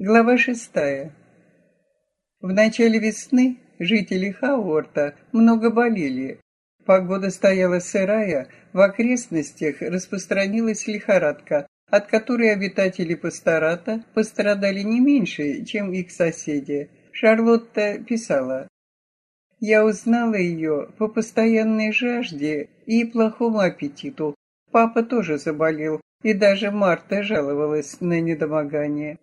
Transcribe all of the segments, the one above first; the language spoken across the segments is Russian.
Глава шестая. В начале весны жители Хауорта много болели. Погода стояла сырая, в окрестностях распространилась лихорадка, от которой обитатели пастората пострадали не меньше, чем их соседи. Шарлотта писала, «Я узнала ее по постоянной жажде и плохому аппетиту. Папа тоже заболел, и даже Марта жаловалась на недомогание.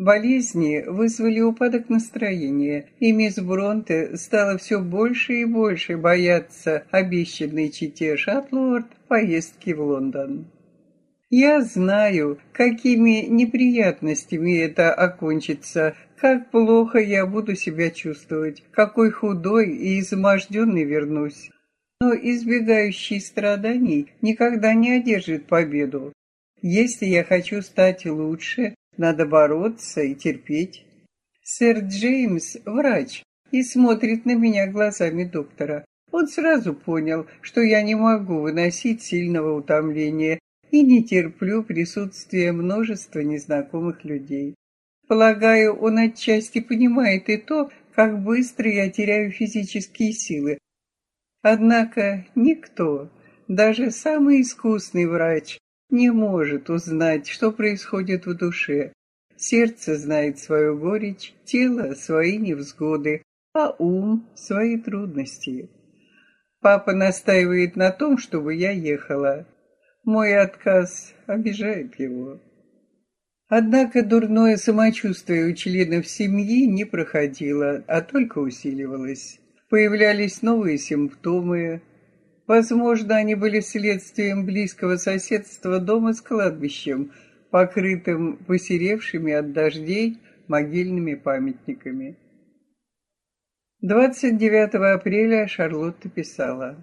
Болезни вызвали упадок настроения, и мисс Бронте стала все больше и больше бояться обещанной чите Шатлорд поездки в Лондон. Я знаю, какими неприятностями это окончится, как плохо я буду себя чувствовать, какой худой и изможденный вернусь. Но избегающий страданий никогда не одержит победу. Если я хочу стать лучше, надо бороться и терпеть. Сэр Джеймс – врач и смотрит на меня глазами доктора. Он сразу понял, что я не могу выносить сильного утомления и не терплю присутствия множества незнакомых людей. Полагаю, он отчасти понимает и то, как быстро я теряю физические силы. Однако никто, даже самый искусный врач, не может узнать, что происходит в душе. Сердце знает свою горечь, тело — свои невзгоды, а ум — свои трудности. Папа настаивает на том, чтобы я ехала. Мой отказ обижает его. Однако дурное самочувствие у членов семьи не проходило, а только усиливалось. Появлялись новые симптомы, Возможно, они были следствием близкого соседства дома с кладбищем, покрытым посеревшими от дождей могильными памятниками. 29 апреля Шарлотта писала.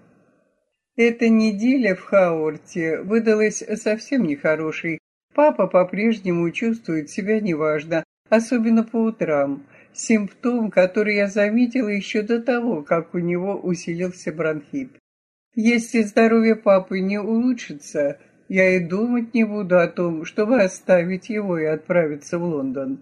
Эта неделя в Хауорте выдалась совсем нехорошей. Папа по-прежнему чувствует себя неважно, особенно по утрам. Симптом, который я заметила еще до того, как у него усилился бронхит. Если здоровье папы не улучшится, я и думать не буду о том, чтобы оставить его и отправиться в Лондон.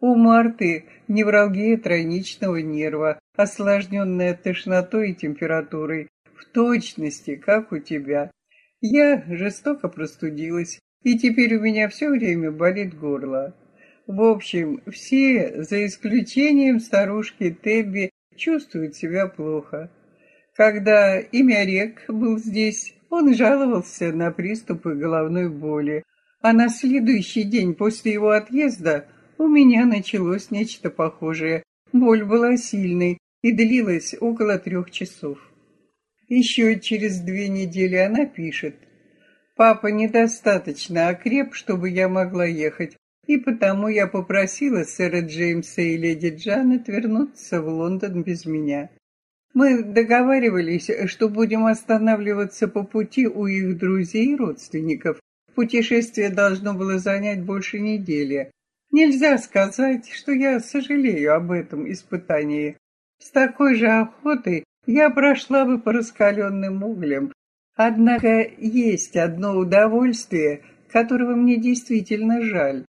У Марты невралгия тройничного нерва, осложненная тошнотой и температурой, в точности, как у тебя. Я жестоко простудилась, и теперь у меня все время болит горло. В общем, все, за исключением старушки Тебби, чувствуют себя плохо. Когда имя Рек был здесь, он жаловался на приступы головной боли, а на следующий день после его отъезда у меня началось нечто похожее. Боль была сильной и длилась около трех часов. Еще через две недели она пишет. «Папа недостаточно окреп, чтобы я могла ехать, и потому я попросила сэра Джеймса и леди Джанет вернуться в Лондон без меня. Мы договаривались, что будем останавливаться по пути у их друзей и родственников. Путешествие должно было занять больше недели. Нельзя сказать, что я сожалею об этом испытании. С такой же охотой я прошла бы по раскаленным углям. Однако есть одно удовольствие, которого мне действительно жаль.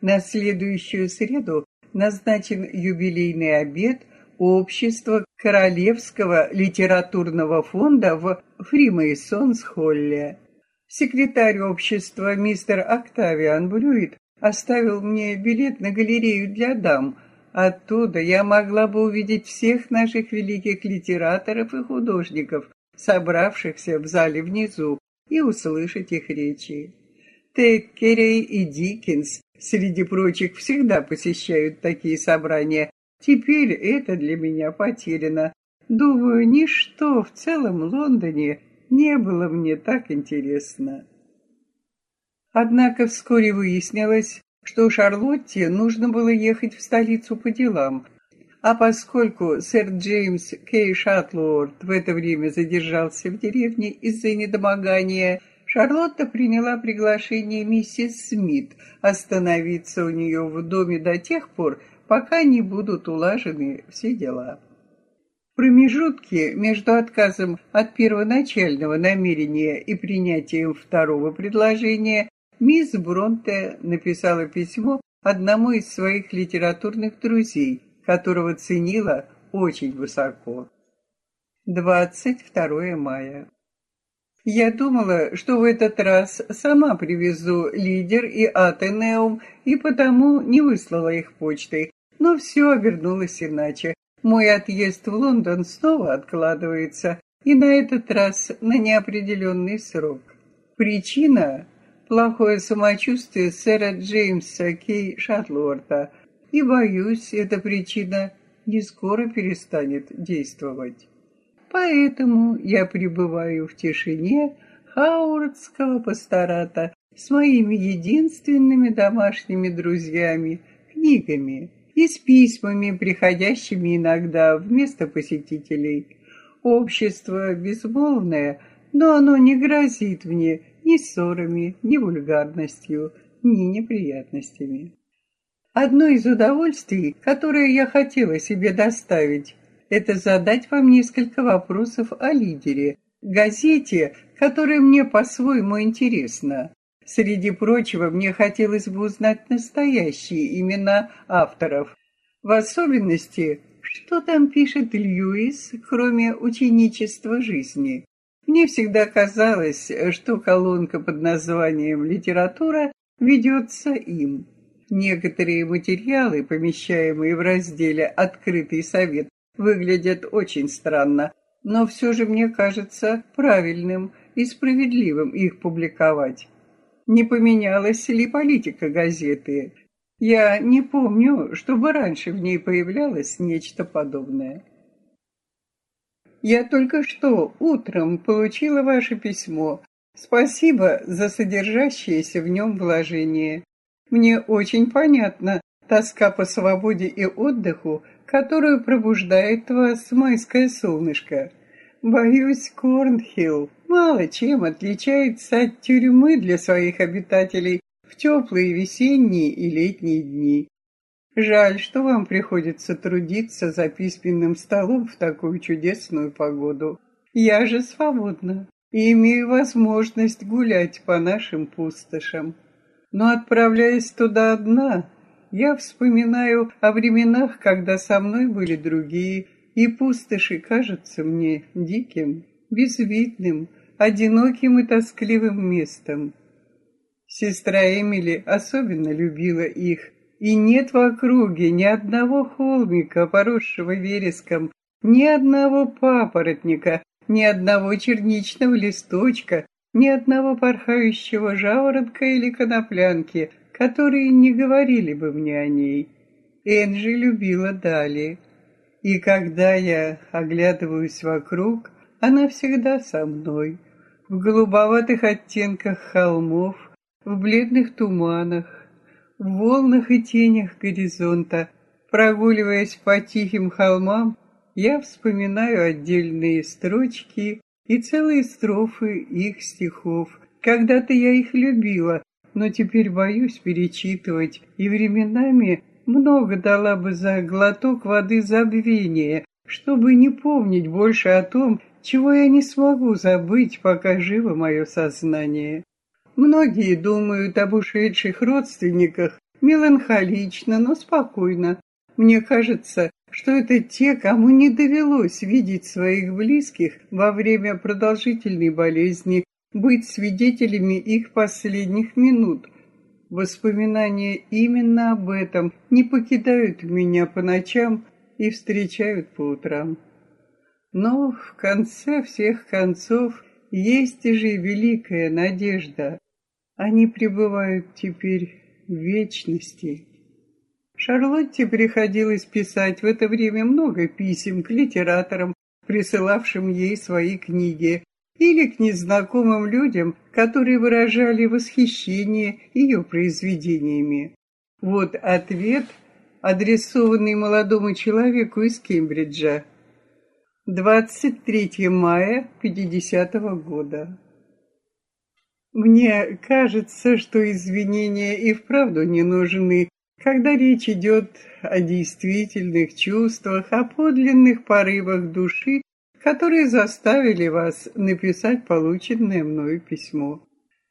На следующую среду назначен юбилейный обед – общества Королевского литературного фонда в Фримейсонс-Холле. Секретарь общества мистер Октавиан Брюит оставил мне билет на галерею для дам. Оттуда я могла бы увидеть всех наших великих литераторов и художников, собравшихся в зале внизу, и услышать их речи. Теккерей и Диккенс, среди прочих, всегда посещают такие собрания, Теперь это для меня потеряно. Думаю, ничто в целом Лондоне не было мне так интересно. Однако вскоре выяснилось, что Шарлотте нужно было ехать в столицу по делам, а поскольку сэр Джеймс Кей Шатлорд в это время задержался в деревне из-за недомогания, Шарлотта приняла приглашение миссис Смит остановиться у нее в доме до тех пор, пока не будут улажены все дела. Промежутки между отказом от первоначального намерения и принятием второго предложения мисс Бронте написала письмо, одному из своих литературных друзей, которого ценила очень высоко. 22 мая. Я думала, что в этот раз сама привезу лидер и Атенеум, и потому не выслала их почтой. Но все обернулось иначе. Мой отъезд в Лондон снова откладывается, и на этот раз на неопределенный срок. Причина – плохое самочувствие сэра Джеймса Кей Шатлорта, и, боюсь, эта причина не скоро перестанет действовать. Поэтому я пребываю в тишине Хауардского пастората с моими единственными домашними друзьями, книгами и с письмами, приходящими иногда вместо посетителей. Общество безмолвное, но оно не грозит мне ни ссорами, ни вульгарностью, ни неприятностями. Одно из удовольствий, которое я хотела себе доставить, это задать вам несколько вопросов о лидере, газете, которая мне по-своему интересна. Среди прочего, мне хотелось бы узнать настоящие имена авторов. В особенности, что там пишет Льюис, кроме ученичества жизни. Мне всегда казалось, что колонка под названием «Литература» ведется им. Некоторые материалы, помещаемые в разделе «Открытый совет», выглядят очень странно, но все же мне кажется правильным и справедливым их публиковать. Не поменялась ли политика газеты? Я не помню, чтобы раньше в ней появлялось нечто подобное. Я только что утром получила ваше письмо. Спасибо за содержащееся в нем вложение. Мне очень понятна тоска по свободе и отдыху, которую пробуждает вас майское солнышко. Боюсь, Корнхилл мало чем отличается от тюрьмы для своих обитателей в теплые весенние и летние дни. Жаль, что вам приходится трудиться за письменным столом в такую чудесную погоду. Я же свободна и имею возможность гулять по нашим пустошам. Но отправляясь туда одна, я вспоминаю о временах, когда со мной были другие, и пустоши кажутся мне диким, безвидным, одиноким и тоскливым местом. Сестра Эмили особенно любила их, и нет в округе ни одного холмика, поросшего вереском, ни одного папоротника, ни одного черничного листочка, ни одного порхающего жаворонка или коноплянки, которые не говорили бы мне о ней. Энджи любила Дали, и когда я оглядываюсь вокруг, она всегда со мной, в голубоватых оттенках холмов, в бледных туманах, в волнах и тенях горизонта. Прогуливаясь по тихим холмам, я вспоминаю отдельные строчки и целые строфы их стихов. Когда-то я их любила, но теперь боюсь перечитывать, и временами много дала бы за глоток воды забвения, чтобы не помнить больше о том, чего я не смогу забыть, пока живо мое сознание. Многие думают об ушедших родственниках меланхолично, но спокойно. Мне кажется, что это те, кому не довелось видеть своих близких во время продолжительной болезни быть свидетелями их последних минут. Воспоминания именно об этом не покидают меня по ночам и встречают по утрам. Но в конце всех концов есть же великая надежда. Они пребывают теперь в вечности. Шарлотте приходилось писать в это время много писем к литераторам, присылавшим ей свои книги, или к незнакомым людям, которые выражали восхищение ее произведениями. Вот ответ, адресованный молодому человеку из Кембриджа. 23 мая 50 -го года. Мне кажется, что извинения и вправду не нужны, когда речь идет о действительных чувствах, о подлинных порывах души которые заставили вас написать полученное мною письмо.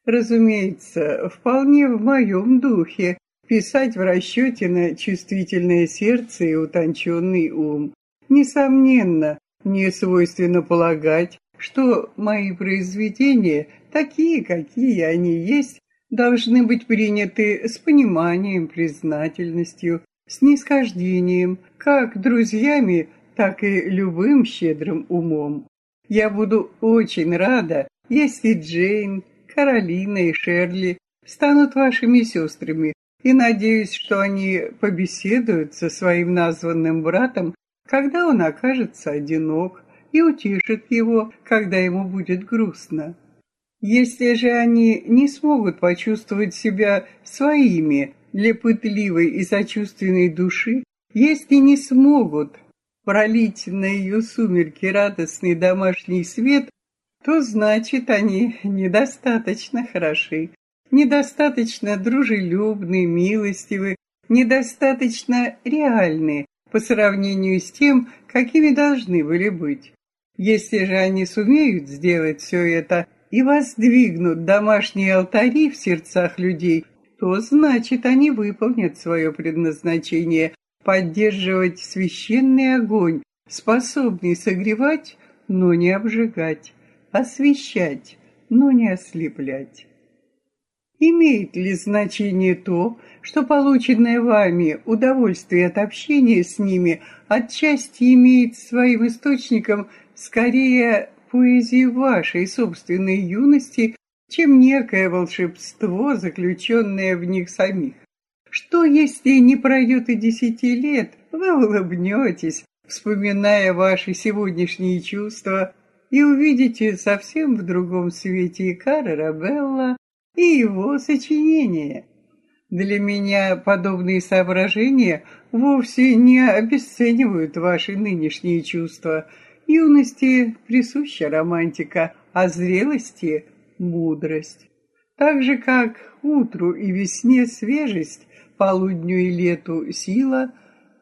Разумеется, вполне в моем духе писать в расчете на чувствительное сердце и утонченный ум. Несомненно, мне свойственно полагать, что мои произведения, такие, какие они есть, должны быть приняты с пониманием, признательностью, снисхождением, как друзьями, так и любым щедрым умом. Я буду очень рада, если Джейн, Каролина и Шерли станут вашими сестрами, и надеюсь, что они побеседуют со своим названным братом, когда он окажется одинок, и утешит его, когда ему будет грустно. Если же они не смогут почувствовать себя своими для пытливой и сочувственной души, если не смогут пролить на ее сумерки радостный домашний свет, то значит они недостаточно хороши, недостаточно дружелюбны, милостивы, недостаточно реальны по сравнению с тем, какими должны были быть. Если же они сумеют сделать все это и воздвигнут домашние алтари в сердцах людей, то значит они выполнят свое предназначение поддерживать священный огонь, способный согревать, но не обжигать, освещать, но не ослеплять. Имеет ли значение то, что полученное вами удовольствие от общения с ними отчасти имеет своим источником скорее поэзии вашей собственной юности, чем некое волшебство, заключенное в них самих? Что, если не пройдет и десяти лет, вы улыбнетесь, вспоминая ваши сегодняшние чувства, и увидите совсем в другом свете и Кара Рабелла, и его сочинения. Для меня подобные соображения вовсе не обесценивают ваши нынешние чувства. Юности присуща романтика, а зрелости — мудрость. Так же, как утру и весне свежесть, полудню и лету сила,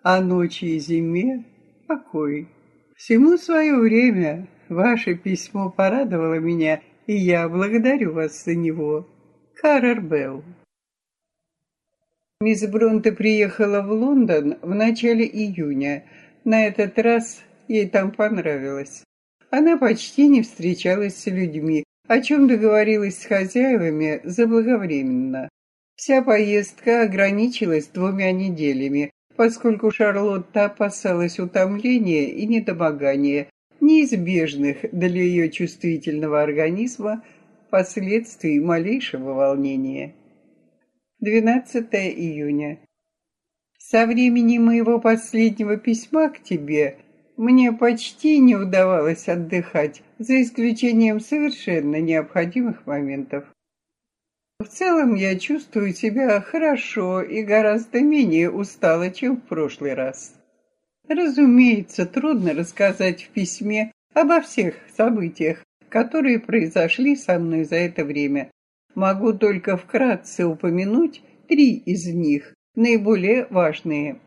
а ночи и зиме — покой. Всему свое время ваше письмо порадовало меня, и я благодарю вас за него. Каррер Белл. Мисс Бронте приехала в Лондон в начале июня. На этот раз ей там понравилось. Она почти не встречалась с людьми, о чем договорилась с хозяевами заблаговременно. Вся поездка ограничилась двумя неделями, поскольку Шарлотта опасалась утомления и недомогания, неизбежных для ее чувствительного организма последствий малейшего волнения. 12 июня. Со времени моего последнего письма к тебе мне почти не удавалось отдыхать, за исключением совершенно необходимых моментов. В целом я чувствую себя хорошо и гораздо менее устала, чем в прошлый раз. Разумеется, трудно рассказать в письме обо всех событиях, которые произошли со мной за это время. Могу только вкратце упомянуть три из них, наиболее важные.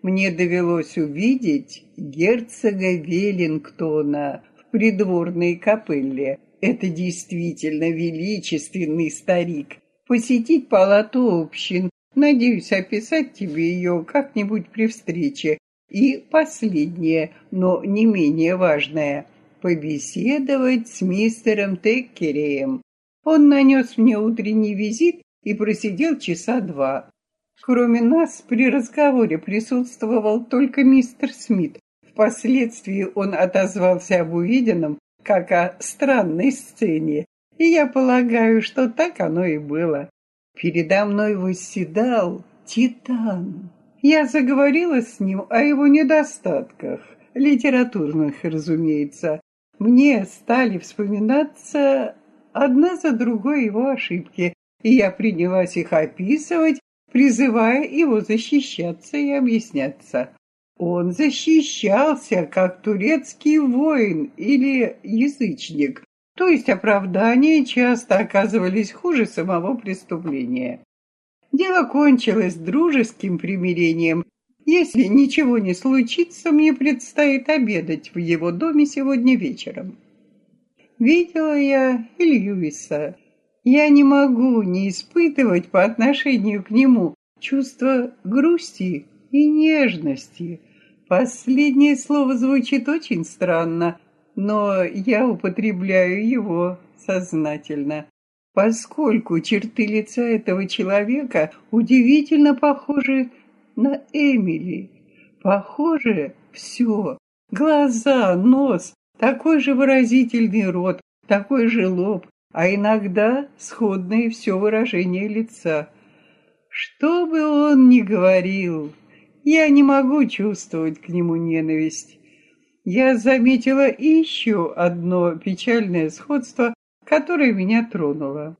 Мне довелось увидеть герцога Веллингтона в придворной капелле, это действительно величественный старик. Посетить палату общин. Надеюсь описать тебе ее как-нибудь при встрече. И последнее, но не менее важное. Побеседовать с мистером Теккереем. Он нанес мне утренний визит и просидел часа два. Кроме нас, при разговоре присутствовал только мистер Смит. Впоследствии он отозвался об увиденном как о странной сцене, и я полагаю, что так оно и было. Передо мной восседал Титан. Я заговорила с ним о его недостатках, литературных, разумеется. Мне стали вспоминаться одна за другой его ошибки, и я принялась их описывать, призывая его защищаться и объясняться. Он защищался, как турецкий воин или язычник, то есть оправдания часто оказывались хуже самого преступления. Дело кончилось дружеским примирением. Если ничего не случится, мне предстоит обедать в его доме сегодня вечером. Видела я и Льюиса. Я не могу не испытывать по отношению к нему чувство грусти и нежности. Последнее слово звучит очень странно, но я употребляю его сознательно, поскольку черты лица этого человека удивительно похожи на Эмили. Похоже все. Глаза, нос, такой же выразительный рот, такой же лоб, а иногда сходное все выражение лица. Что бы он ни говорил, я не могу чувствовать к нему ненависть. Я заметила еще одно печальное сходство, которое меня тронуло.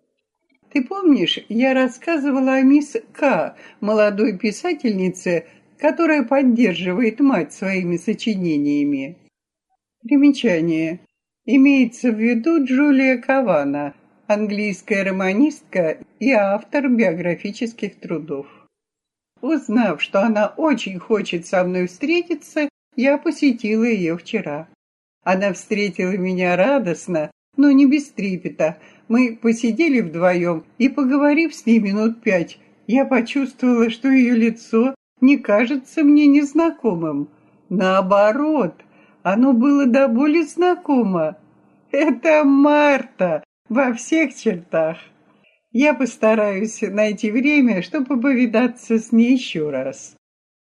Ты помнишь, я рассказывала о мисс К, молодой писательнице, которая поддерживает мать своими сочинениями. Примечание. Имеется в виду Джулия Кавана, английская романистка и автор биографических трудов. Узнав, что она очень хочет со мной встретиться, я посетила ее вчера. Она встретила меня радостно, но не без трепета. Мы посидели вдвоем, и, поговорив с ней минут пять, я почувствовала, что ее лицо не кажется мне незнакомым. Наоборот, оно было до боли знакомо. Это Марта во всех чертах. Я постараюсь найти время, чтобы повидаться с ней еще раз.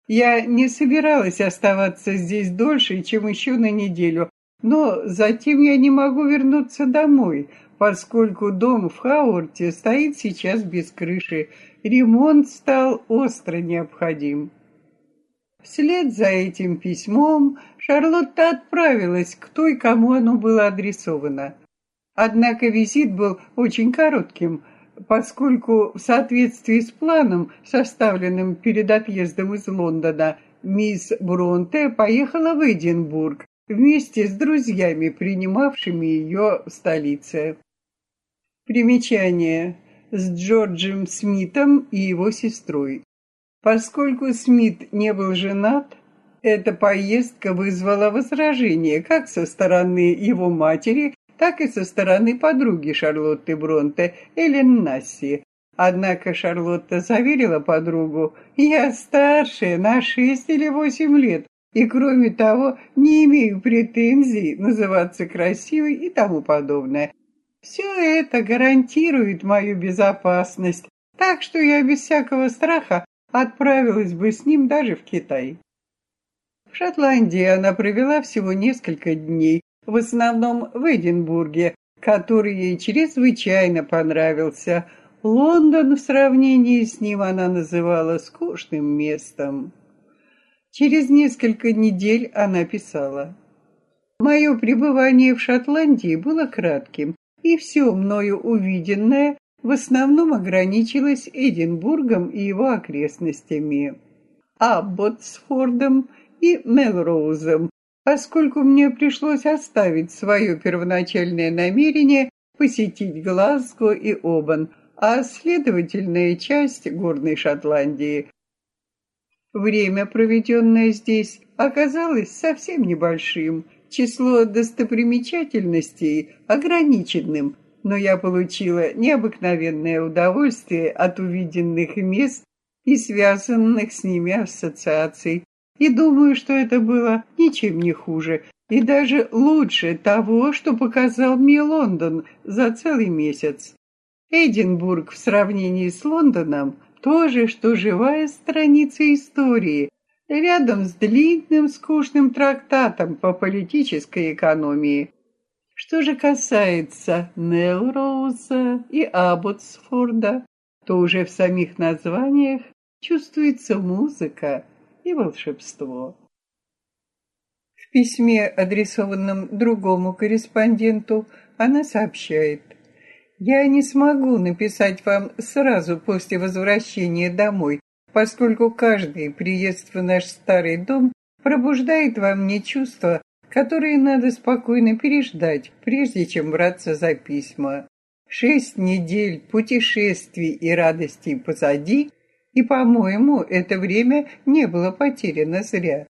Я не собиралась оставаться здесь дольше, чем еще на неделю, но затем я не могу вернуться домой, поскольку дом в Хаурте стоит сейчас без крыши. Ремонт стал остро необходим. Вслед за этим письмом Шарлотта отправилась к той, кому оно было адресовано. Однако визит был очень коротким, поскольку в соответствии с планом, составленным перед отъездом из Лондона, мисс Бронте поехала в Эдинбург вместе с друзьями, принимавшими ее в столице. Примечание. С Джорджем Смитом и его сестрой. Поскольку Смит не был женат, эта поездка вызвала возражение как со стороны его матери, так и со стороны подруги Шарлотты Бронте, Эллен Насси. Однако Шарлотта заверила подругу, «Я старше на шесть или восемь лет, и, кроме того, не имею претензий называться красивой и тому подобное. Все это гарантирует мою безопасность, так что я без всякого страха отправилась бы с ним даже в Китай. В Шотландии она провела всего несколько дней, в основном в Эдинбурге, который ей чрезвычайно понравился. Лондон в сравнении с ним она называла скучным местом. Через несколько недель она писала. Мое пребывание в Шотландии было кратким, и все мною увиденное в основном ограничилось Эдинбургом и его окрестностями, Абботсфордом и Мелроузом, поскольку мне пришлось оставить свое первоначальное намерение посетить Глазго и Обан, а следовательная часть горной Шотландии. Время, проведенное здесь, оказалось совсем небольшим, число достопримечательностей ограниченным, но я получила необыкновенное удовольствие от увиденных мест и связанных с ними ассоциаций. И думаю, что это было ничем не хуже и даже лучше того, что показал мне Лондон за целый месяц. Эдинбург в сравнении с Лондоном то же, что живая страница истории, рядом с длинным скучным трактатом по политической экономии. Что же касается Нелроуза и Абботсфорда, то уже в самих названиях чувствуется музыка и волшебство. В письме, адресованном другому корреспонденту, она сообщает, «Я не смогу написать вам сразу после возвращения домой, поскольку каждый приезд в наш старый дом пробуждает во мне чувства, которые надо спокойно переждать, прежде чем браться за письма. Шесть недель путешествий и радостей позади, и, по-моему, это время не было потеряно зря.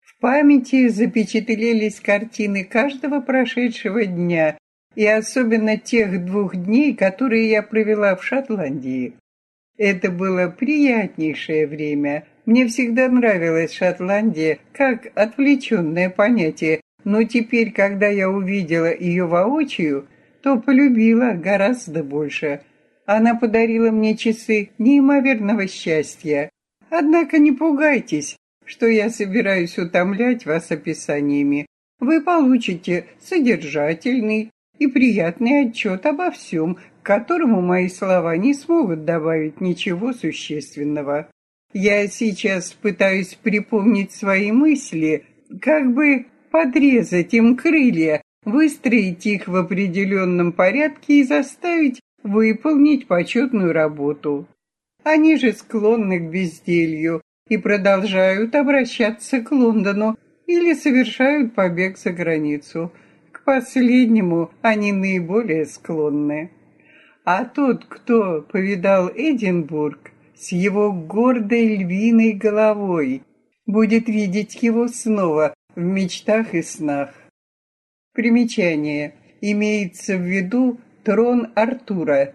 В памяти запечатлелись картины каждого прошедшего дня, и особенно тех двух дней, которые я провела в Шотландии. Это было приятнейшее время. Мне всегда нравилась Шотландия как отвлеченное понятие, но теперь, когда я увидела ее воочию, то полюбила гораздо больше. Она подарила мне часы неимоверного счастья. Однако не пугайтесь, что я собираюсь утомлять вас описаниями. Вы получите содержательный и приятный отчет обо всем, к которому мои слова не смогут добавить ничего существенного. Я сейчас пытаюсь припомнить свои мысли, как бы подрезать им крылья, выстроить их в определенном порядке и заставить выполнить почетную работу. Они же склонны к безделью и продолжают обращаться к Лондону или совершают побег за границу. Последнему они наиболее склонны. А тот, кто повидал Эдинбург с его гордой львиной головой, будет видеть его снова в мечтах и снах. Примечание. Имеется в виду трон Артура,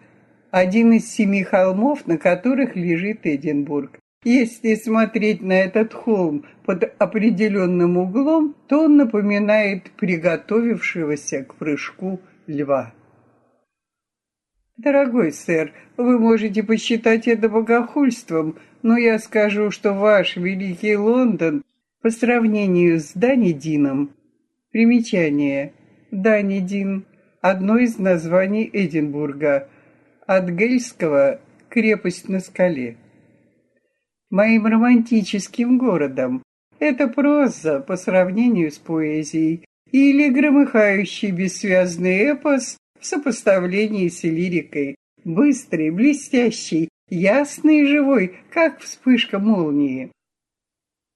один из семи холмов, на которых лежит Эдинбург. Если смотреть на этот холм под определенным углом, то он напоминает приготовившегося к прыжку льва. Дорогой сэр, вы можете посчитать это богохульством, но я скажу, что ваш великий Лондон по сравнению с Данидином. Примечание. Данидин – одно из названий Эдинбурга, от гельского «крепость на скале». Моим романтическим городом. Это проза по сравнению с поэзией или громыхающий бессвязный эпос в сопоставлении с лирикой, быстрый, блестящий, ясный и живой, как вспышка молнии.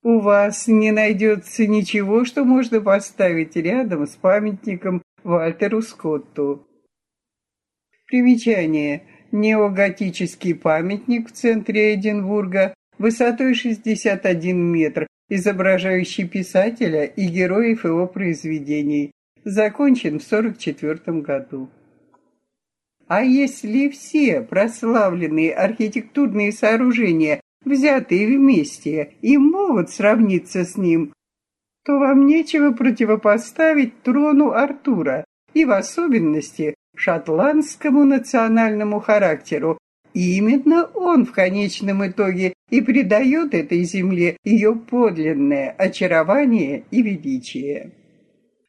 У вас не найдется ничего, что можно поставить рядом с памятником Вальтеру Скотту. Примечание. Неоготический памятник в центре Эдинбурга высотой 61 метр, изображающий писателя и героев его произведений, закончен в 1944 году. А если все прославленные архитектурные сооружения, взятые вместе, и могут сравниться с ним, то вам нечего противопоставить трону Артура и в особенности шотландскому национальному характеру. Именно он в конечном итоге и придает этой земле ее подлинное очарование и величие.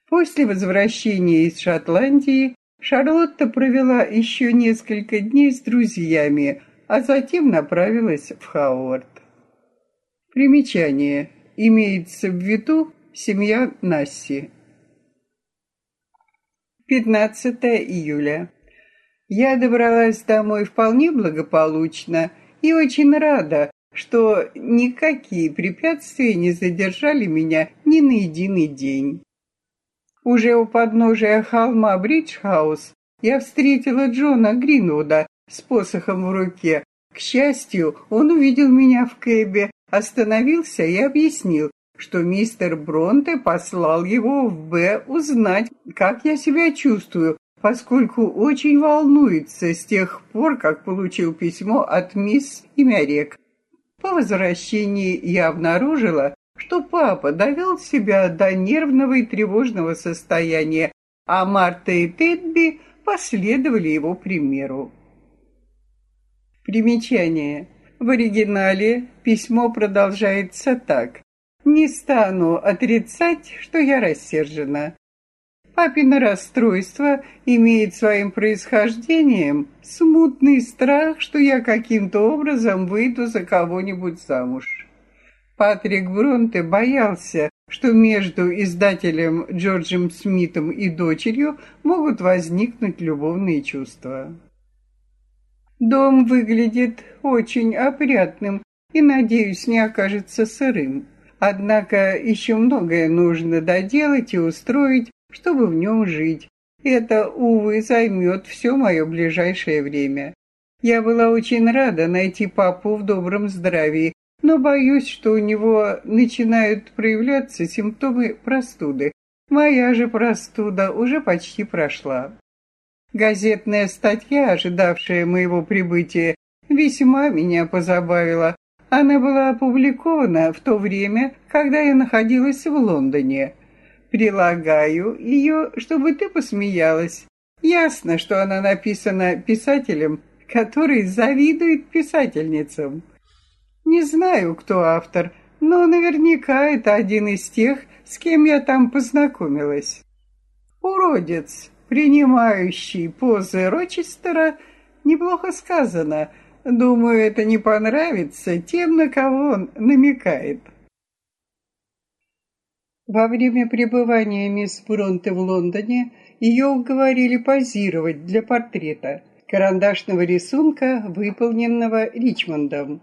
После возвращения из Шотландии Шарлотта провела еще несколько дней с друзьями, а затем направилась в Хауард. Примечание. Имеется в виду семья Насси. 15 июля. Я добралась домой вполне благополучно и очень рада, что никакие препятствия не задержали меня ни на единый день. Уже у подножия холма Бриджхаус я встретила Джона Гринвуда с посохом в руке. К счастью, он увидел меня в кэбе, остановился и объяснил, что мистер Бронте послал его в Б узнать, как я себя чувствую, поскольку очень волнуется с тех пор, как получил письмо от мисс Имярек. По возвращении я обнаружила, что папа довел себя до нервного и тревожного состояния, а Марта и Тедби последовали его примеру. Примечание. В оригинале письмо продолжается так. «Не стану отрицать, что я рассержена. Папино расстройство имеет своим происхождением смутный страх, что я каким-то образом выйду за кого-нибудь замуж. Патрик Бронте боялся, что между издателем Джорджем Смитом и дочерью могут возникнуть любовные чувства. Дом выглядит очень опрятным и, надеюсь, не окажется сырым. Однако еще многое нужно доделать и устроить, чтобы в нем жить. Это, увы, займет все мое ближайшее время. Я была очень рада найти папу в добром здравии, но боюсь, что у него начинают проявляться симптомы простуды. Моя же простуда уже почти прошла. Газетная статья, ожидавшая моего прибытия, весьма меня позабавила. Она была опубликована в то время, когда я находилась в Лондоне. Прилагаю ее, чтобы ты посмеялась. Ясно, что она написана писателем, который завидует писательницам. Не знаю, кто автор, но наверняка это один из тех, с кем я там познакомилась. Уродец, принимающий позы Рочестера, неплохо сказано. Думаю, это не понравится тем, на кого он намекает. Во время пребывания мисс Бронте в Лондоне ее уговорили позировать для портрета карандашного рисунка, выполненного Ричмондом.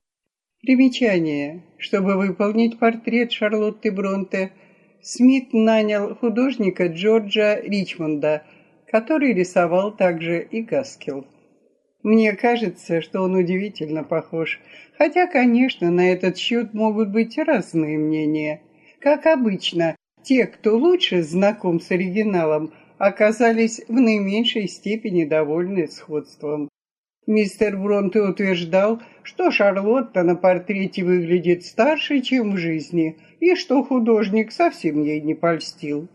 Примечание. Чтобы выполнить портрет Шарлотты Бронте, Смит нанял художника Джорджа Ричмонда, который рисовал также и Гаскел. Мне кажется, что он удивительно похож, хотя, конечно, на этот счет могут быть разные мнения. Как обычно, те, кто лучше знаком с оригиналом, оказались в наименьшей степени довольны сходством. Мистер Бронте утверждал, что Шарлотта на портрете выглядит старше, чем в жизни, и что художник совсем ей не польстил.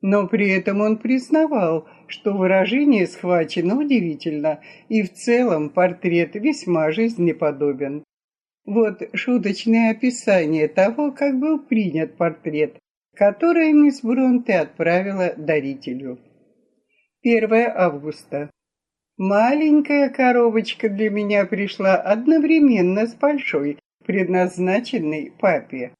Но при этом он признавал, что выражение схвачено удивительно, и в целом портрет весьма жизнеподобен. Вот шуточное описание того, как был принят портрет, которое мисс Бронте отправила дарителю. 1 августа. Маленькая коробочка для меня пришла одновременно с большой, предназначенной папе.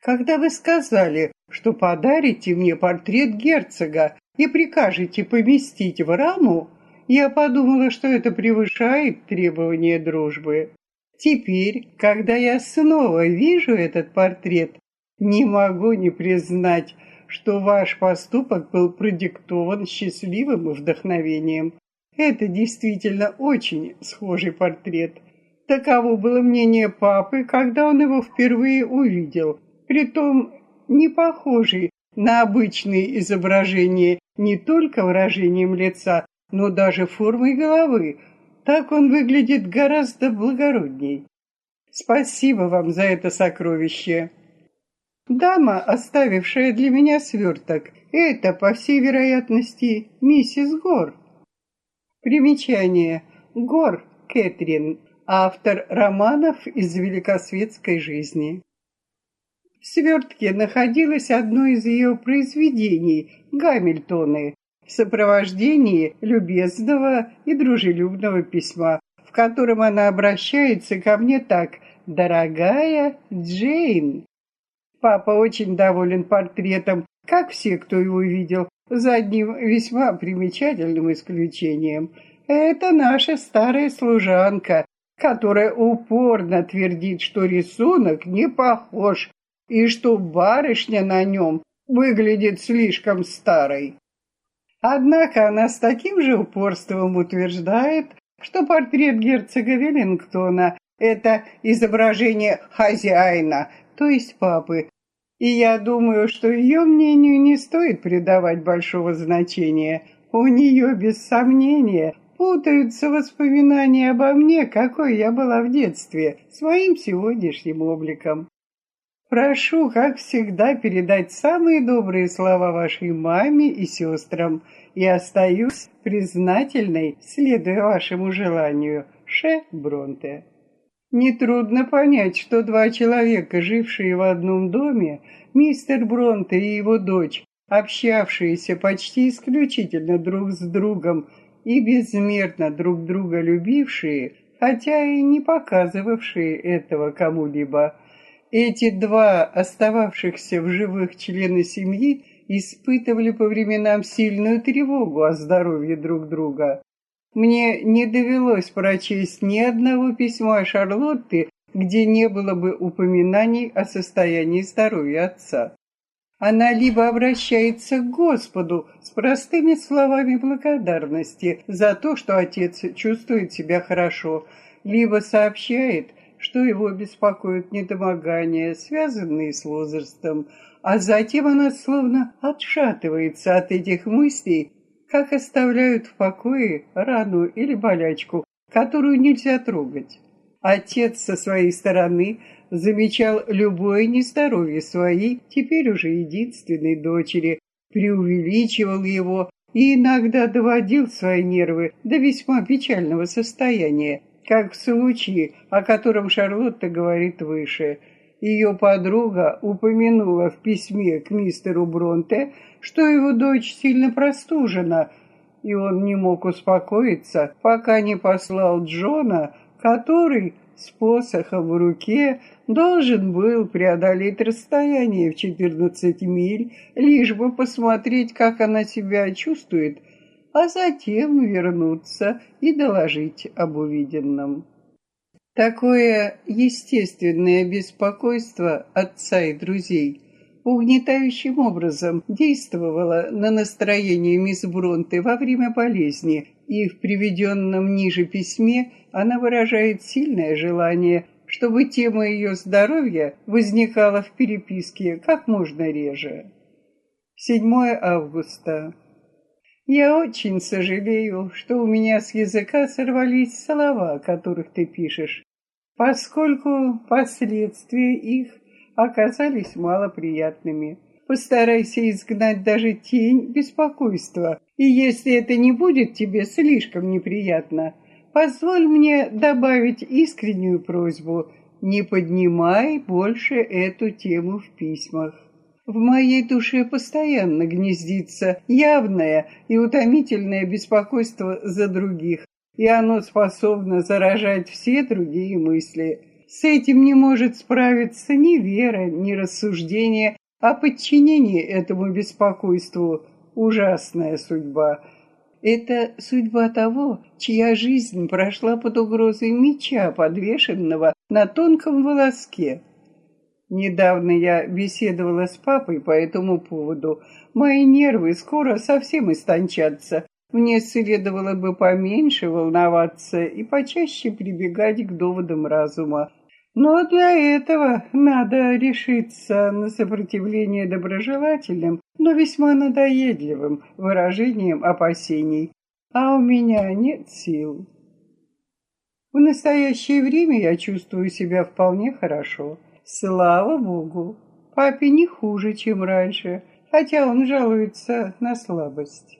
Когда вы сказали, что подарите мне портрет герцога и прикажете поместить в раму, я подумала, что это превышает требования дружбы. Теперь, когда я снова вижу этот портрет, не могу не признать, что ваш поступок был продиктован счастливым вдохновением. Это действительно очень схожий портрет. Таково было мнение папы, когда он его впервые увидел. Притом не похожий на обычные изображения не только выражением лица, но даже формой головы. Так он выглядит гораздо благородней. Спасибо вам за это сокровище. Дама, оставившая для меня сверток, это, по всей вероятности, миссис Гор. Примечание. Гор Кэтрин, автор романов из великосветской жизни. В свертке находилось одно из ее произведений «Гамильтоны» в сопровождении любезного и дружелюбного письма, в котором она обращается ко мне так «Дорогая Джейн». Папа очень доволен портретом, как все, кто его видел, за одним весьма примечательным исключением. Это наша старая служанка, которая упорно твердит, что рисунок не похож и что барышня на нем выглядит слишком старой. Однако она с таким же упорством утверждает, что портрет герцога Веллингтона – это изображение хозяина, то есть папы, и я думаю, что ее мнению не стоит придавать большого значения. У нее, без сомнения, путаются воспоминания обо мне, какой я была в детстве, своим сегодняшним обликом. Прошу, как всегда, передать самые добрые слова вашей маме и сестрам, и остаюсь признательной, следуя вашему желанию, Ше Бронте. Нетрудно понять, что два человека, жившие в одном доме, мистер Бронте и его дочь, общавшиеся почти исключительно друг с другом и безмерно друг друга любившие, хотя и не показывавшие этого кому-либо, эти два остававшихся в живых члена семьи испытывали по временам сильную тревогу о здоровье друг друга. Мне не довелось прочесть ни одного письма Шарлотты, где не было бы упоминаний о состоянии здоровья отца. Она либо обращается к Господу с простыми словами благодарности за то, что отец чувствует себя хорошо, либо сообщает, что его беспокоят недомогания, связанные с возрастом, а затем она словно отшатывается от этих мыслей, как оставляют в покое рану или болячку, которую нельзя трогать. Отец со своей стороны замечал любое нездоровье своей, теперь уже единственной дочери, преувеличивал его и иногда доводил свои нервы до весьма печального состояния, как в случае, о котором Шарлотта говорит выше. Ее подруга упомянула в письме к мистеру Бронте, что его дочь сильно простужена, и он не мог успокоиться, пока не послал Джона, который с посохом в руке должен был преодолеть расстояние в 14 миль, лишь бы посмотреть, как она себя чувствует, а затем вернуться и доложить об увиденном. Такое естественное беспокойство отца и друзей угнетающим образом действовало на настроение мисс Бронте во время болезни, и в приведенном ниже письме она выражает сильное желание, чтобы тема ее здоровья возникала в переписке как можно реже. 7 августа. Я очень сожалею, что у меня с языка сорвались слова, о которых ты пишешь, поскольку последствия их оказались малоприятными. Постарайся изгнать даже тень беспокойства, и если это не будет тебе слишком неприятно, позволь мне добавить искреннюю просьбу не поднимай больше эту тему в письмах. В моей душе постоянно гнездится явное и утомительное беспокойство за других, и оно способно заражать все другие мысли. С этим не может справиться ни вера, ни рассуждение, а подчинение этому беспокойству – ужасная судьба. Это судьба того, чья жизнь прошла под угрозой меча, подвешенного на тонком волоске. Недавно я беседовала с папой по этому поводу. Мои нервы скоро совсем истончатся. Мне следовало бы поменьше волноваться и почаще прибегать к доводам разума. Но для этого надо решиться на сопротивление доброжелательным, но весьма надоедливым выражением опасений. А у меня нет сил. В настоящее время я чувствую себя вполне хорошо. Слава Богу. Папе не хуже, чем раньше, хотя он жалуется на слабость.